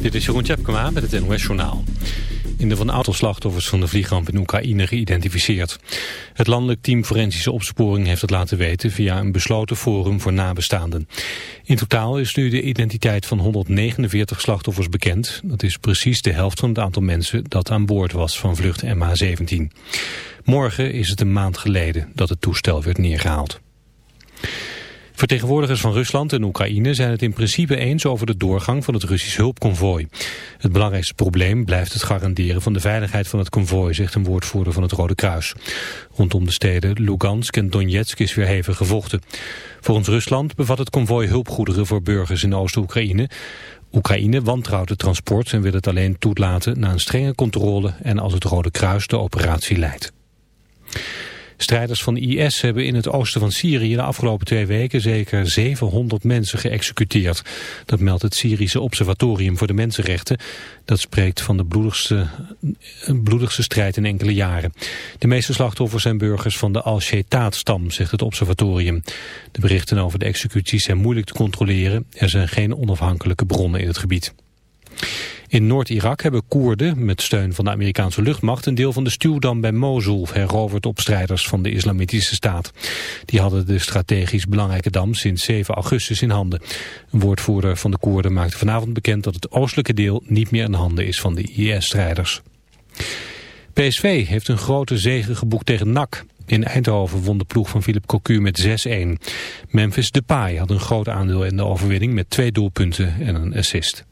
Dit is Jeroen Tjepkema met het NOS Journaal. In de van aantal slachtoffers van de vliegramp in Oekraïne geïdentificeerd. Het landelijk team Forensische Opsporing heeft het laten weten via een besloten forum voor nabestaanden. In totaal is nu de identiteit van 149 slachtoffers bekend. Dat is precies de helft van het aantal mensen dat aan boord was van vlucht MH17. Morgen is het een maand geleden dat het toestel werd neergehaald. Vertegenwoordigers van Rusland en Oekraïne zijn het in principe eens over de doorgang van het Russisch hulpconvooi. Het belangrijkste probleem blijft het garanderen van de veiligheid van het konvooi, zegt een woordvoerder van het Rode Kruis. Rondom de steden Lugansk en Donetsk is weer hevig gevochten. Volgens Rusland bevat het konvooi hulpgoederen voor burgers in Oost-Oekraïne. Oekraïne wantrouwt het transport en wil het alleen toelaten na een strenge controle en als het Rode Kruis de operatie leidt. Strijders van IS hebben in het oosten van Syrië de afgelopen twee weken zeker 700 mensen geëxecuteerd. Dat meldt het Syrische Observatorium voor de Mensenrechten. Dat spreekt van de bloedigste, bloedigste strijd in enkele jaren. De meeste slachtoffers zijn burgers van de Al-Shetaat-stam, zegt het observatorium. De berichten over de executies zijn moeilijk te controleren. Er zijn geen onafhankelijke bronnen in het gebied. In Noord-Irak hebben Koerden met steun van de Amerikaanse luchtmacht een deel van de stuwdam bij Mosul heroverd op strijders van de Islamitische Staat. Die hadden de strategisch belangrijke dam sinds 7 augustus in handen. Een woordvoerder van de Koerden maakte vanavond bekend dat het oostelijke deel niet meer in handen is van de IS-strijders. PSV heeft een grote zege geboekt tegen NAC. In Eindhoven won de ploeg van Philip Cocu met 6-1. Memphis Depay had een groot aandeel in de overwinning met twee doelpunten en een assist.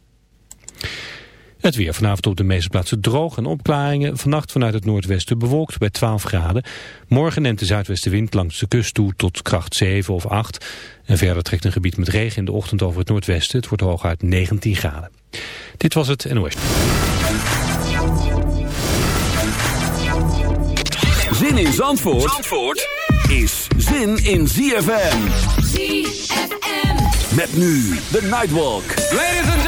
Het weer vanavond op de meeste plaatsen droog en opklaringen. Vannacht vanuit het noordwesten bewolkt bij 12 graden. Morgen neemt de zuidwestenwind langs de kust toe tot kracht 7 of 8. En verder trekt een gebied met regen in de ochtend over het noordwesten. Het wordt hooguit 19 graden. Dit was het NOS. Zin in Zandvoort, Zandvoort is zin in ZFM. ZFM. Met nu de Nightwalk. Ladies and gentlemen.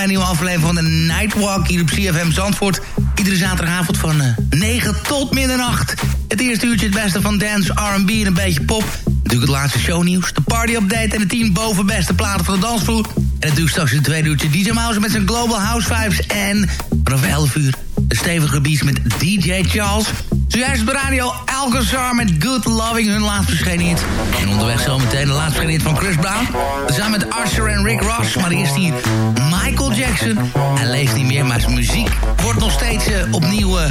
Bij een nieuwe aflevering van de Nightwalk hier op CFM Zandvoort. Iedere zaterdagavond van uh, eh, 9 tot middernacht. Het eerste uurtje het beste van dance, R&B en een beetje pop. Natuurlijk het laatste shownieuws, de party-update... en de 10 bovenbeste platen van de dansvloer. En natuurlijk straks het tweede uurtje DJ Mouse met zijn Global House Vibes. En vanaf 11 uur een stevige beats met DJ Charles... Zojuist de radio Alcazar met Good Loving, hun laatste verschenen hit. En onderweg zometeen de laatste verschenen hit van Chris Brown. Samen met Usher en Rick Ross. Maar eerst hier Michael Jackson. Hij leeft niet meer, maar zijn muziek wordt nog steeds uh, opnieuw uh,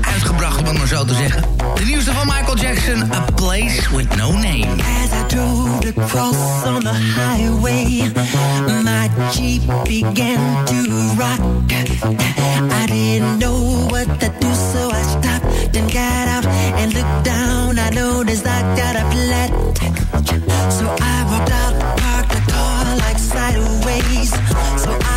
uitgebracht, om het maar zo te zeggen. De nieuwste van Michael Jackson, A Place With No Name. As I drove across on the highway, my Jeep began to rock. I didn't know what to do, so I stopped and got out and looked down, I noticed I got a flat. So I walked out, parked the car like sideways, so I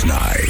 Snide.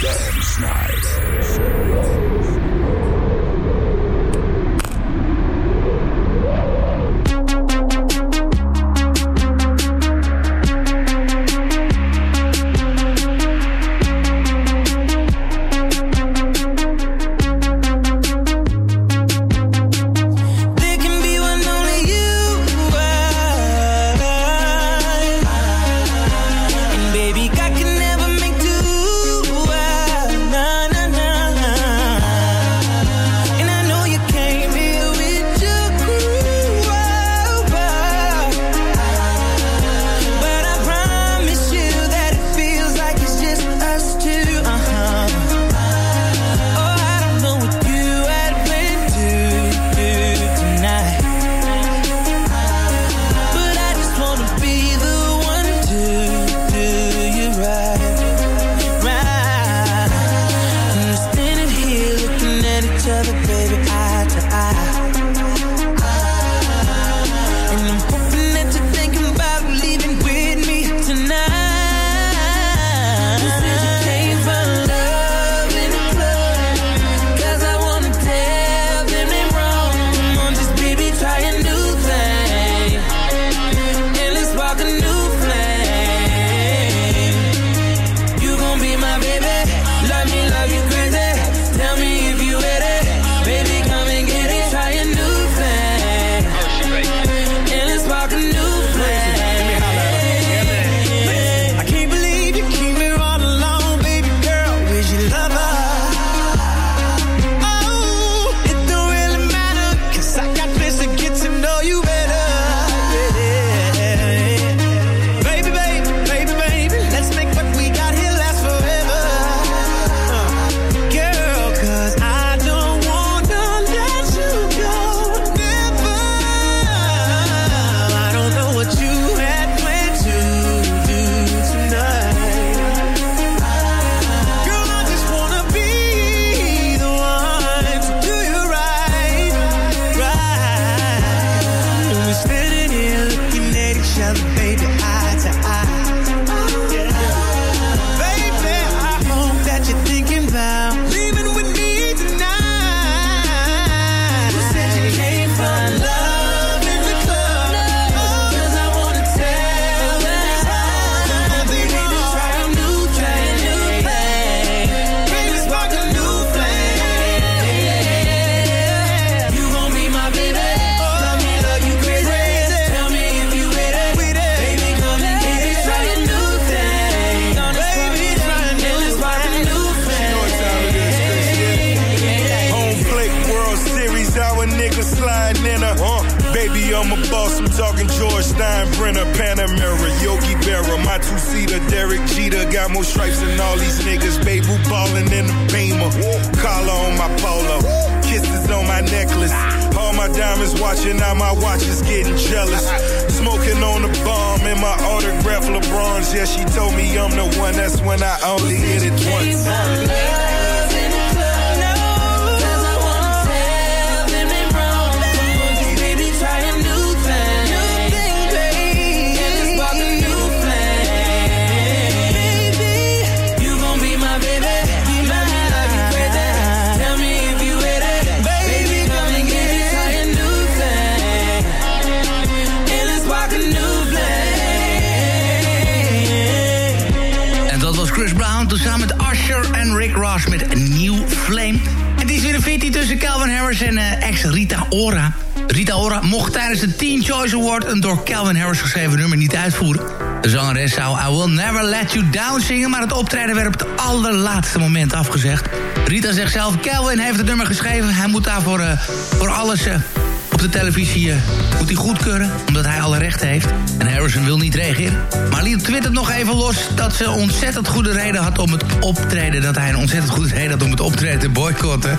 Een door Calvin Harris geschreven nummer niet uitvoeren. De zangeres zou I Will Never Let You Down zingen... maar het optreden werd op het allerlaatste moment afgezegd. Rita zegt zelf, Calvin heeft het nummer geschreven. Hij moet daarvoor uh, voor alles op de televisie uh, moet hij goedkeuren... omdat hij alle rechten heeft. En Harrison wil niet reageren. Maar liet twittert nog even los dat ze ontzettend goede reden had om het optreden... dat hij een ontzettend goede reden had om het optreden te boycotten.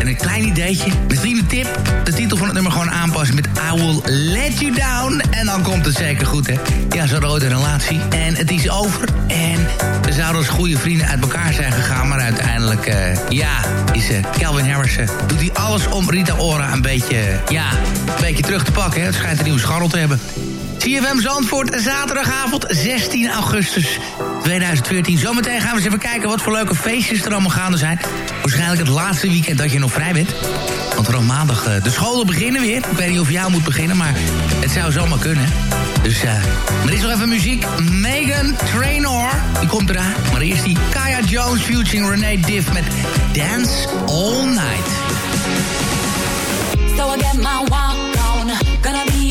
En een klein ideetje, misschien een tip... de titel van het nummer gewoon aanpassen met I Will Let You Down. En dan komt het zeker goed, hè. Ja, ooit een relatie en het is over. En ze zouden als goede vrienden uit elkaar zijn gegaan... maar uiteindelijk, uh, ja, is uh, Calvin Harris... Doet hij alles om Rita Ora een beetje, ja, een beetje terug te pakken. Hè. Het schijnt een nieuwe scharrel te hebben. CFM Zandvoort, zaterdagavond 16 augustus 2014. Zometeen gaan we eens even kijken wat voor leuke feestjes er allemaal gaande zijn. Waarschijnlijk het laatste weekend dat je nog vrij bent. Er maandag uh, de scholen beginnen weer. Ik weet niet of jou moet beginnen, maar het zou zomaar kunnen. Dus, uh, maar er is nog even muziek. Megan Trainor, die komt eraan. Maar eerst die Kaya Jones featuring Renee Diff met Dance All Night. So I get my walk on, gonna be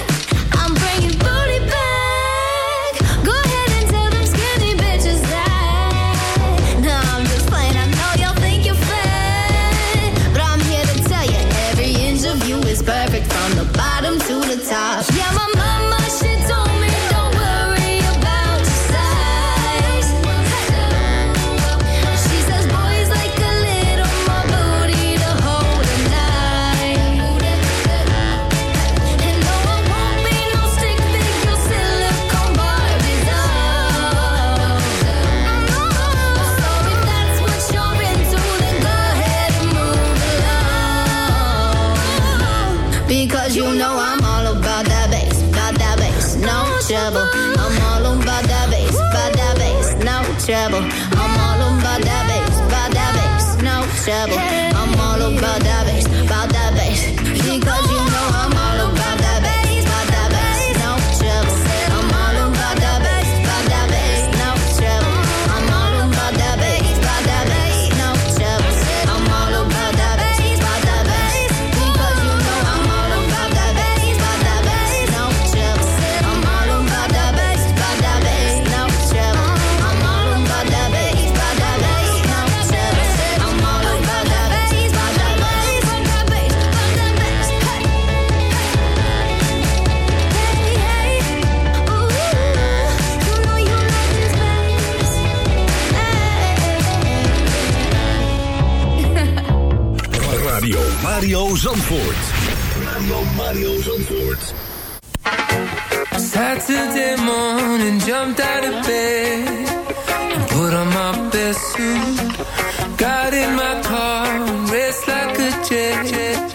Mario Zandvoort. Radio Mario Zandvoort. Saturday morning, jumped out of bed. And put on my best suit. Got in my car, raced like a jet.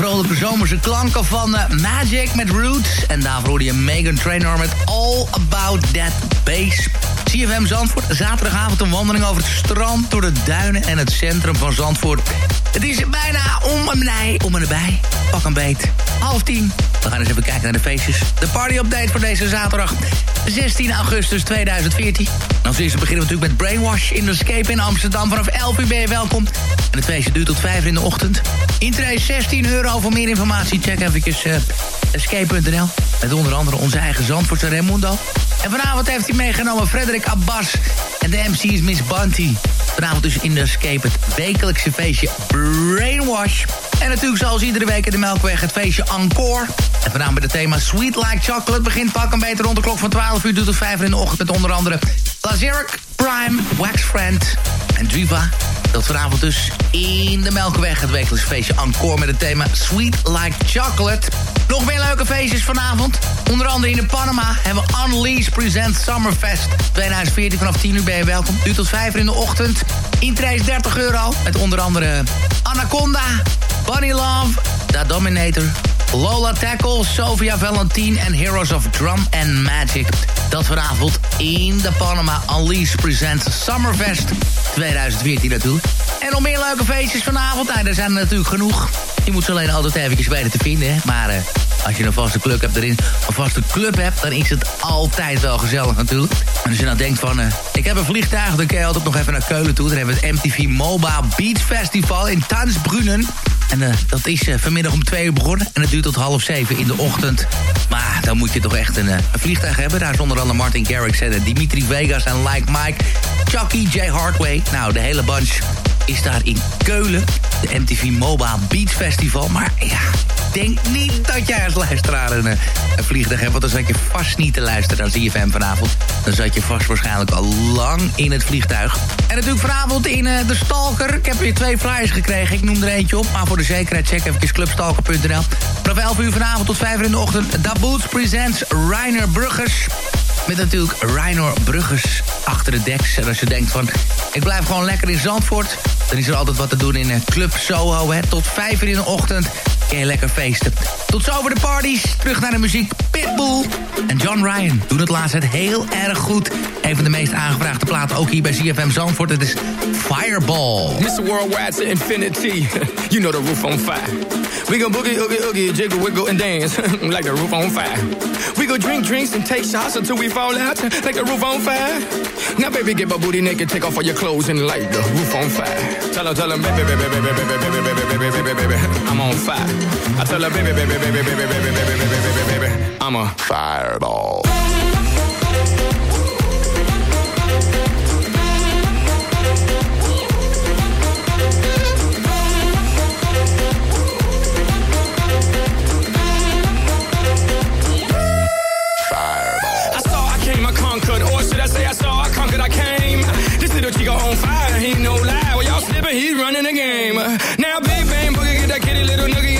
Vrolijke zomerse klanken van eh, Magic met Roots. En daarvoor hoorde je Megan Trainor met All About That Bass. CFM Zandvoort, zaterdagavond een wandeling over het strand... door de duinen en het centrum van Zandvoort. Het is bijna om en nij, om en erbij. Pak een beet. Half tien. We gaan eens even kijken naar de feestjes. De party-update voor deze zaterdag. 16 augustus 2014. Als eerste beginnen we natuurlijk met Brainwash in de Escape in Amsterdam. Vanaf 11 uur ben je welkom. En het feestje duurt tot 5 in de ochtend. Intree 16 euro. Voor meer informatie check eventjes uh, escape.nl. Met onder andere onze eigen Zandvoortse Raimundo. En vanavond heeft hij meegenomen Frederik Abbas. En de MC is Miss Bunty. Vanavond dus in de Escape het wekelijkse feestje Brainwash. En natuurlijk zoals iedere week in de Melkweg het feestje Encore. En vanavond met het thema Sweet Like Chocolate. Begint pak een beter rond de klok van 12 uur. Tot 5 uur in de ochtend met onder andere Lazeric, Prime, Wax Friend en Driva. Dat vanavond dus in de Melkweg het wekelijks feestje Encore met het thema Sweet Like Chocolate. Nog meer leuke feestjes vanavond. Onder andere in de Panama hebben we Unleashed Presents Summerfest 2014. Vanaf 10 uur ben je welkom. Duurt tot 5 uur in de ochtend. Intree 30 euro. Met onder andere Anaconda, Bunny Love, Da Dominator, Lola Tackle, Sofia Valentine en Heroes of Drum and Magic. Dat vanavond in de Panama Unleashed Presents Summerfest 2014 natuurlijk. En nog meer leuke feestjes vanavond. Nou, er zijn er natuurlijk genoeg. Je moet ze alleen altijd eventjes weten te vinden. Maar uh, als je een vaste club hebt erin, een vaste club hebt... dan is het altijd wel gezellig natuurlijk. En als je nou denkt van, uh, ik heb een vliegtuig... dan kun je altijd nog even naar Keulen toe. Dan hebben we het MTV Mobile Beach Festival in Tansbrunnen. En uh, dat is uh, vanmiddag om twee uur begonnen. En het duurt tot half zeven in de ochtend. Maar dan moet je toch echt een, een vliegtuig hebben. Daar is onder andere Martin Garrix en Dimitri Vegas en Like Mike. Chucky J. Hardway. Nou, de hele bunch is daar in Keulen. De MTV Mobile Beach Festival. Maar ja, denk niet dat jij als luisteraar een, een vliegtuig hebt. Want dan zat je vast niet te luisteren naar ZFM vanavond. Dan zat je vast waarschijnlijk al lang in het vliegtuig. En natuurlijk vanavond in uh, de Stalker. Ik heb weer twee flyers gekregen. Ik noem er eentje op. Maar voor de zekerheid check even clubstalker.nl. Vanaf 11 uur vanavond tot 5 uur in de ochtend. Da Boots presents Reiner Bruggers. Met natuurlijk Reiner Bruggers achter de deks. En als je denkt van, ik blijf gewoon lekker in Zandvoort... dan is er altijd wat te doen in uh, Club Soho. Hè. Tot 5 uur in de ochtend kun je lekker feesten. Tot zover de parties. Terug naar de muziek. Pitbull en John Ryan doen het laatst heel erg goed. Een van de meest aangevraagde platen ook hier bij CFM Zandvoort. Het is Fireball. Mr. Worldwide to infinity. you know the roof on fire. We go boogie, oogie, oogie, jiggle, wiggle, and dance like the roof on fire. We go drink drinks and take shots until we fall out like the roof on fire. Now, baby, get my booty naked, take off all your clothes and light the roof on fire. Tell her, tell her, baby, baby, baby, baby, baby, baby, baby, baby, baby, baby, I'm on fire. I tell her, baby, baby, baby, baby, baby, baby, baby, baby, baby, baby, I'm a fireball. Chico on fire, he no lie. Well, y'all he's running the game. Now, big bang boogie, get that kitty little noogie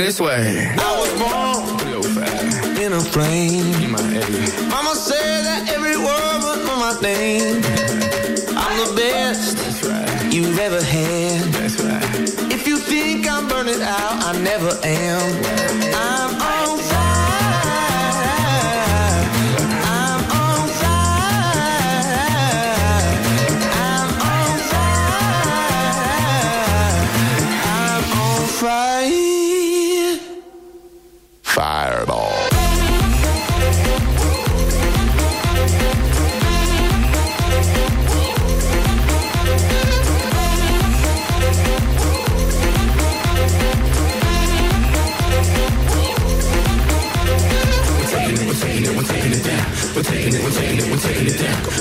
This way. I was born in a plane. Mama said that every word was on my name. I'm the best That's right. you've ever had. That's right. If you think I'm burning out, I never am.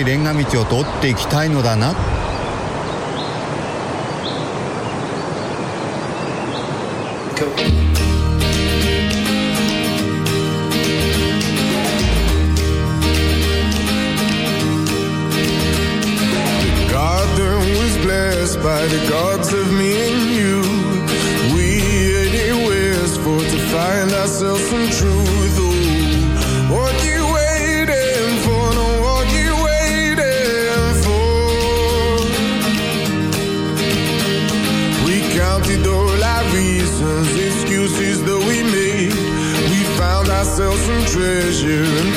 いレンガ道を通っていきたいのだな。Treasure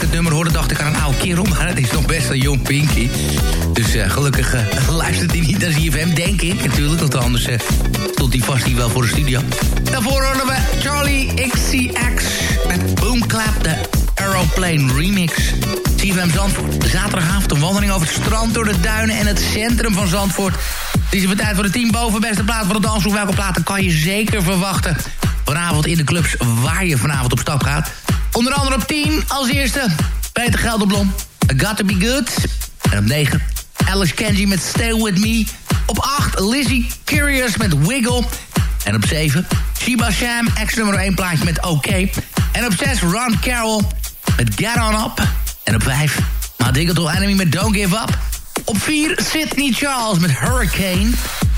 het nummer hoorde... dacht ik aan een oude kerel, maar het is nog best een jong Pinky. Dus eh, gelukkig eh, luistert hij niet naar ZFM, denk ik natuurlijk. Want anders eh, stond hij vast hier wel voor de studio. Daarvoor horen we Charlie XCX met Boom Clap, de Aeroplane Remix. ZFM Zandvoort, zaterdagavond een wandeling over het strand... door de duinen en het centrum van Zandvoort. Het is weer tijd voor de 10 bovenbeste plaat van de danshoek. Welke platen kan je zeker verwachten? Vanavond in de clubs waar je vanavond op stap gaat. Onder andere op 10 als eerste Peter Gelderblom. I Got To Be Good. En op 9 Alice Kenji met Stay With Me. Op 8 Lizzie Curious met Wiggle. En op 7 Shiba Sham, ex nummer 1 plaatje met OK. En op 6 Ron Carroll met Get On Up. En op 5 My Digital Enemy met Don't Give Up. Op 4 Sydney Charles met Hurricane.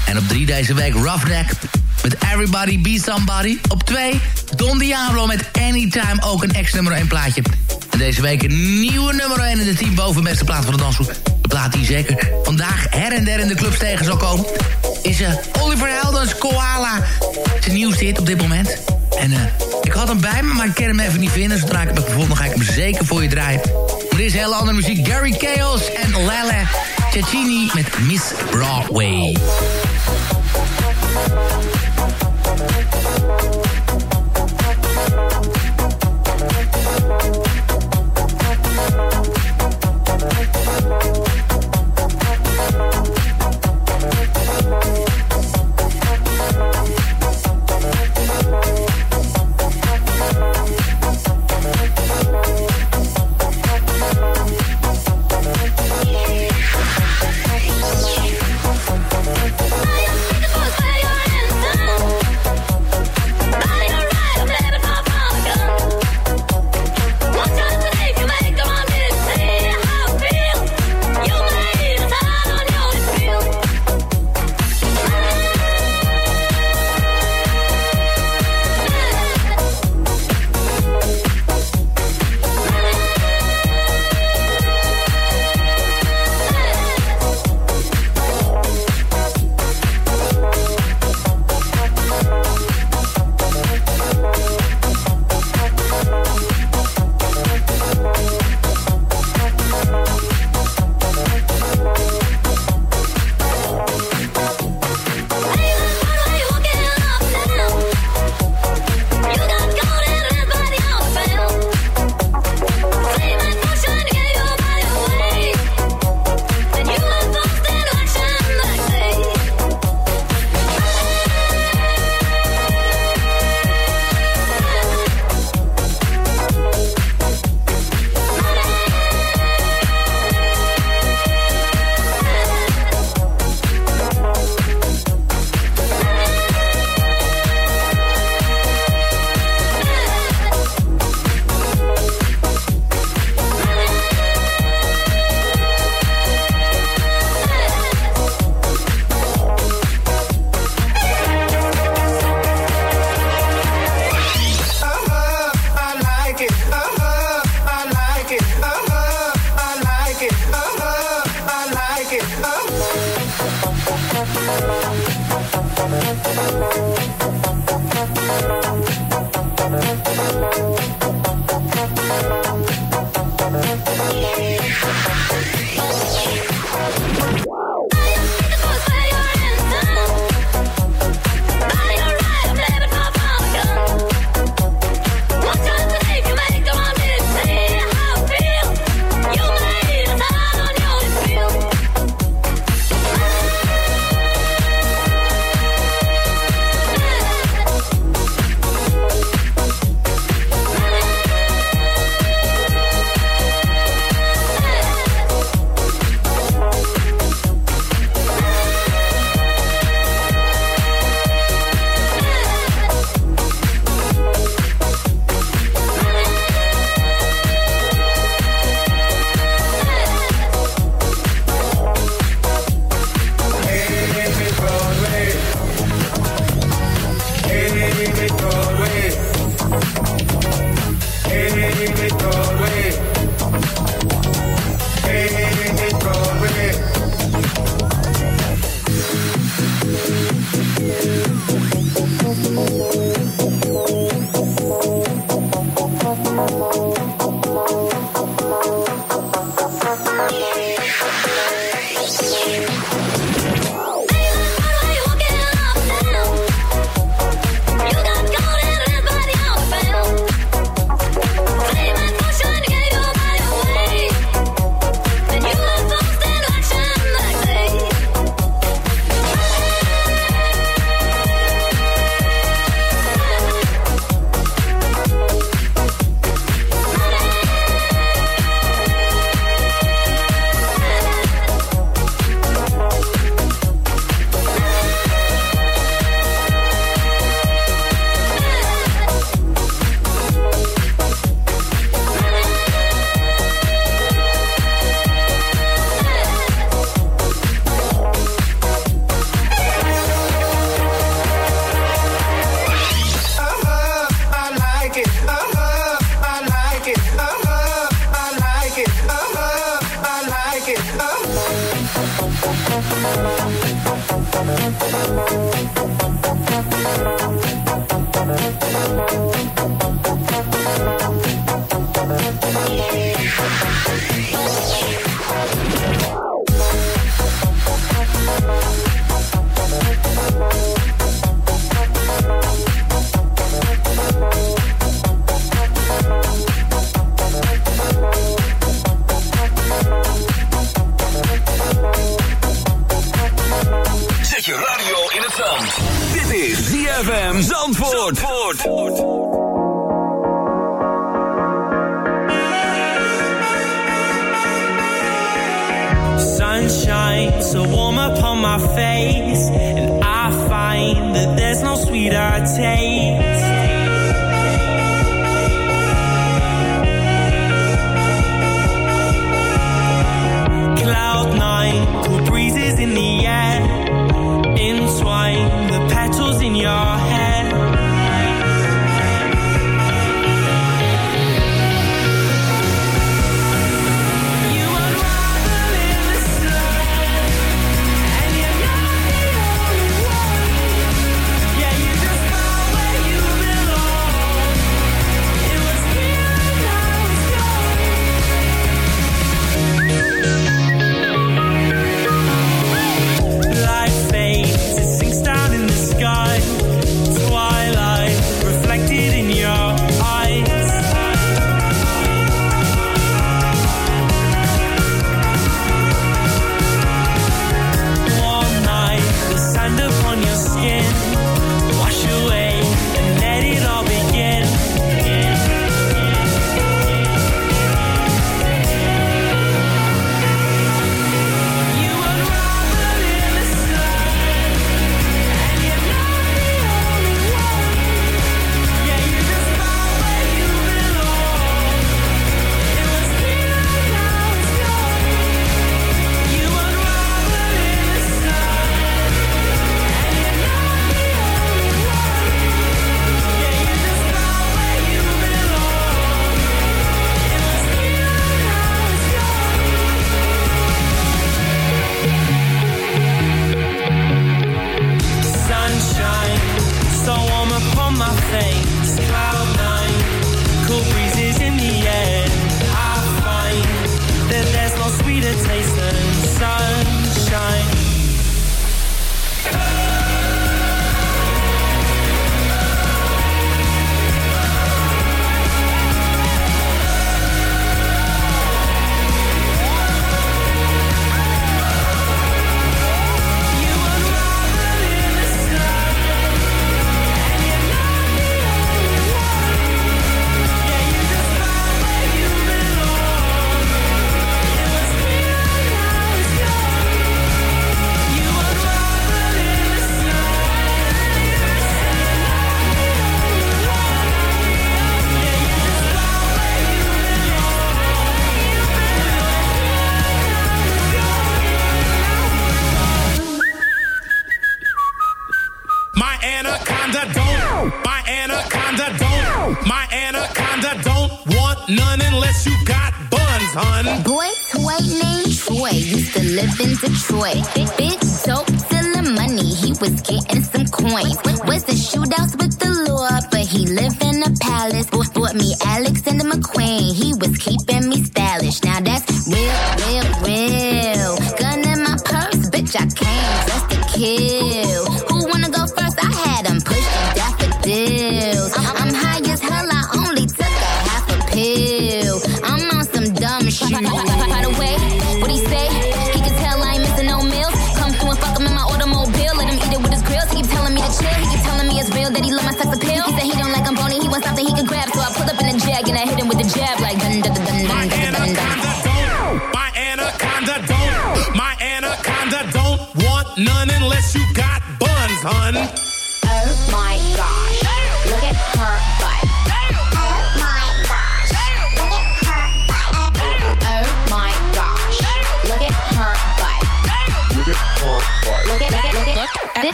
En op 3 deze week Roughneck met Everybody Be Somebody. Op 2 Don Diablo met Anytime, ook een ex-nummer 1 plaatje. En deze week een nieuwe nummer 1 in de team boven beste plaat van de dansgroep. De plaat die zeker vandaag her en der in de clubs tegen zal komen... is uh, Oliver Heldens Koala. Zijn nieuwste hit op dit moment. En uh, ik had hem bij me, maar ik kan hem even niet vinden. Zodra ik hem heb gevonden, ga ik hem zeker voor je draaien. Dit is heel andere muziek. Gary Chaos en Lele Cecchini met Miss Broadway. ZFM Zandvoort. Zandvoort. Sunshine so warm upon my face, and I find that there's no sweeter taste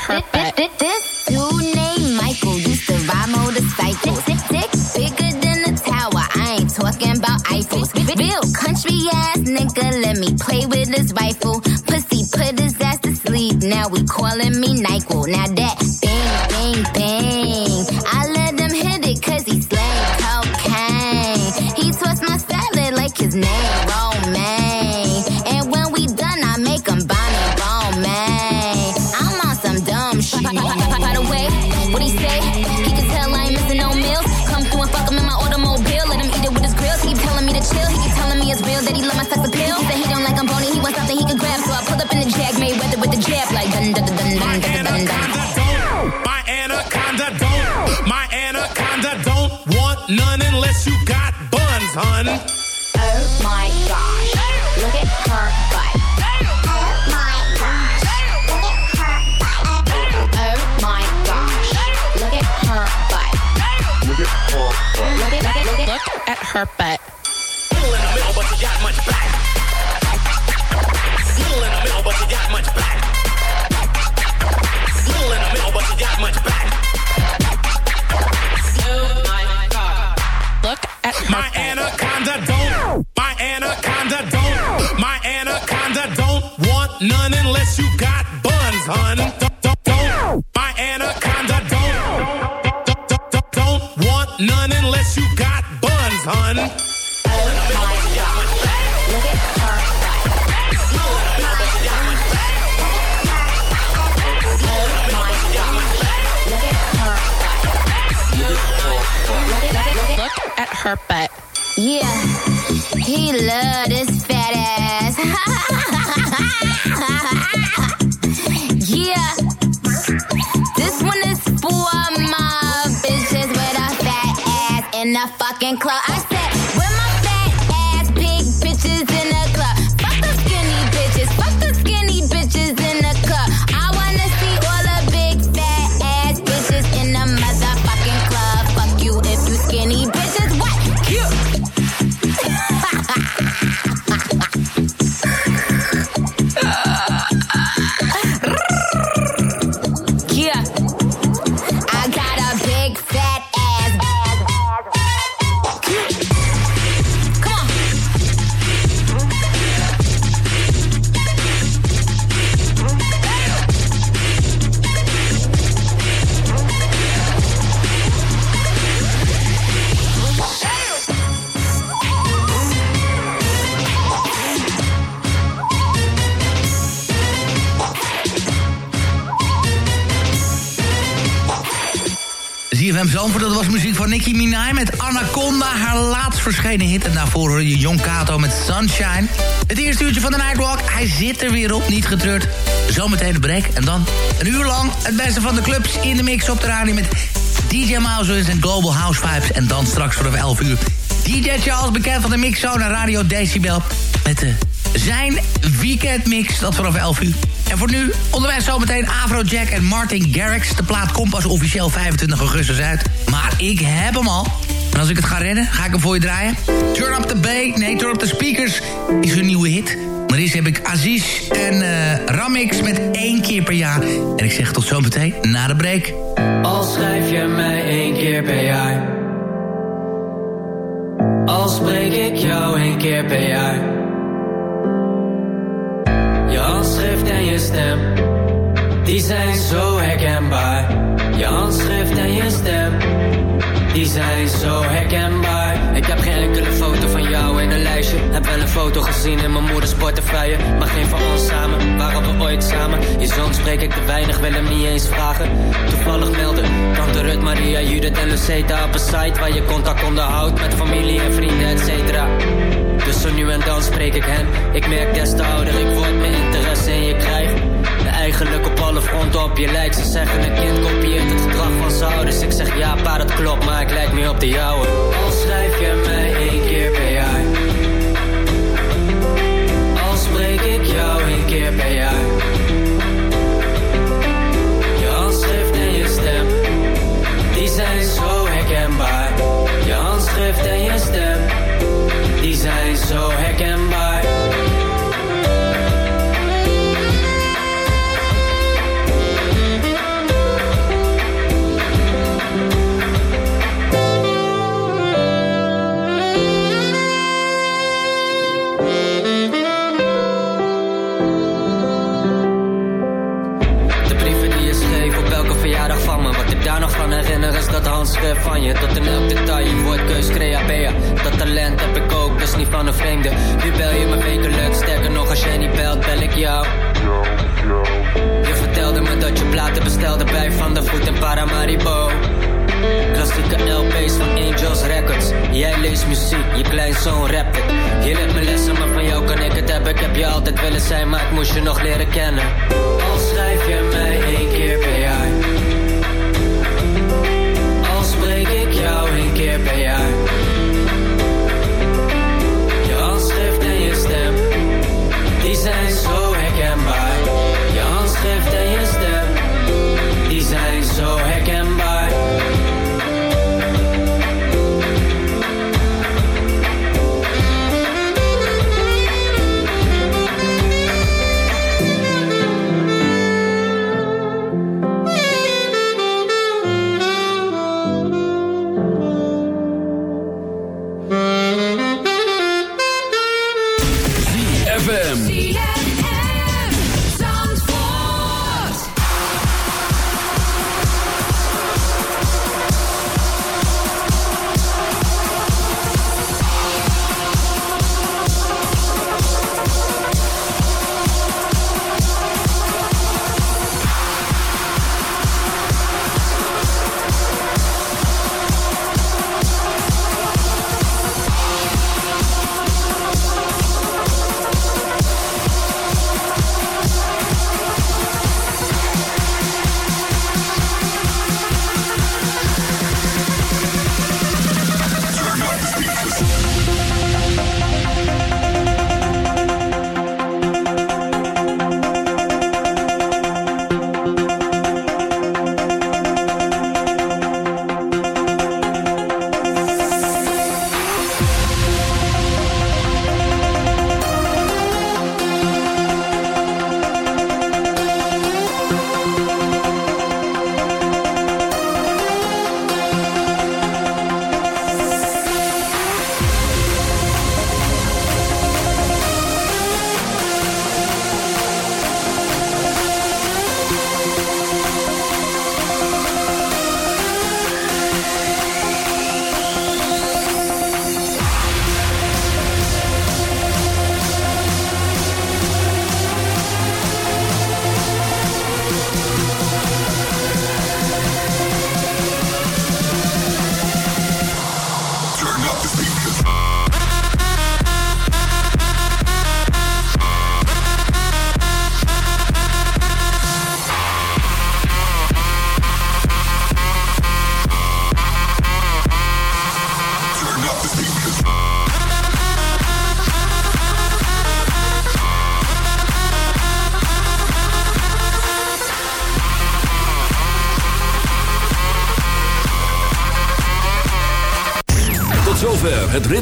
her. This, dude named Michael used to ride motorcycles. Dick, dick, bigger than a tower. I ain't talking about Eiffels. Real country ass nigga, let me play with his rifle. Pussy put his ass to sleep. Now we calling me Nyquil. Now that hurt, but and clout. I Zo Zandvoort. Dat was muziek van Nicki Minaj met Anaconda, haar laatst verschenen hit. En daarvoor hoor je Jon Kato met Sunshine. Het eerste uurtje van de Nightwalk, hij zit er weer op, niet getreurd. Zometeen de break en dan een uur lang het beste van de clubs in de mix op de radio... met DJ Mouse en Global House Vibes. En dan straks vanaf 11 uur DJ Charles, bekend van de mixzone Radio Decibel... met de zijn weekendmix, dat vanaf 11 uur en voor nu onderwijs zometeen Afrojack en Martin Garrix. De plaat komt pas officieel 25 augustus uit. Maar ik heb hem al. En als ik het ga redden, ga ik hem voor je draaien. Turn up the bay, nee, turn up the speakers is een nieuwe hit. Maar eerst heb ik Aziz en uh, Ramix met één keer per jaar. En ik zeg tot zometeen na de break. Al schrijf je mij één keer per jaar. Al spreek ik jou één keer per jaar je stem, die zijn zo herkenbaar. Je handschrift en je stem, die zijn zo herkenbaar. Ik heb geen enkele Heb wel een foto gezien in mijn moeders portefeuille. Maar geen van ons samen, waren we ooit samen? Je zoon spreek ik te weinig, wil hem niet eens vragen. Toevallig melden, tante Rut, Maria, Judith en Luceta op een site waar je contact onderhoudt met familie en vrienden, et cetera. Dus nu en dan spreek ik hen. Ik merk des te ouder ik word, mijn interesse in je krijg. Eigenlijk op alle fronten op je lijkt. Ze zeggen een kind kopieert het gedrag van zijn ouders. Ik zeg ja, pa, dat klopt, maar ik lijk meer op de jouwe. Keer per jaar. Je handschrift en je stem, die zijn zo herkenbaar. Je handschrift en je stem, die zijn zo herkenbaar. Handschrift van je Tot in elk detail, woordkeus, crea Dat talent heb ik ook, dus niet van een vreemde. Nu bel je me wekelijks, sterker nog als jij niet belt, bel ik jou. Je vertelde me dat je platen bestelde bij Van der Voet en Paramaribo. Klassieke LP's van Angels Records. Jij leest muziek, je kleinzoon rapt het. Je leert me lessen, maar van jou kan ik het hebben. Ik heb je altijd willen zijn, maar ik moest je nog leren kennen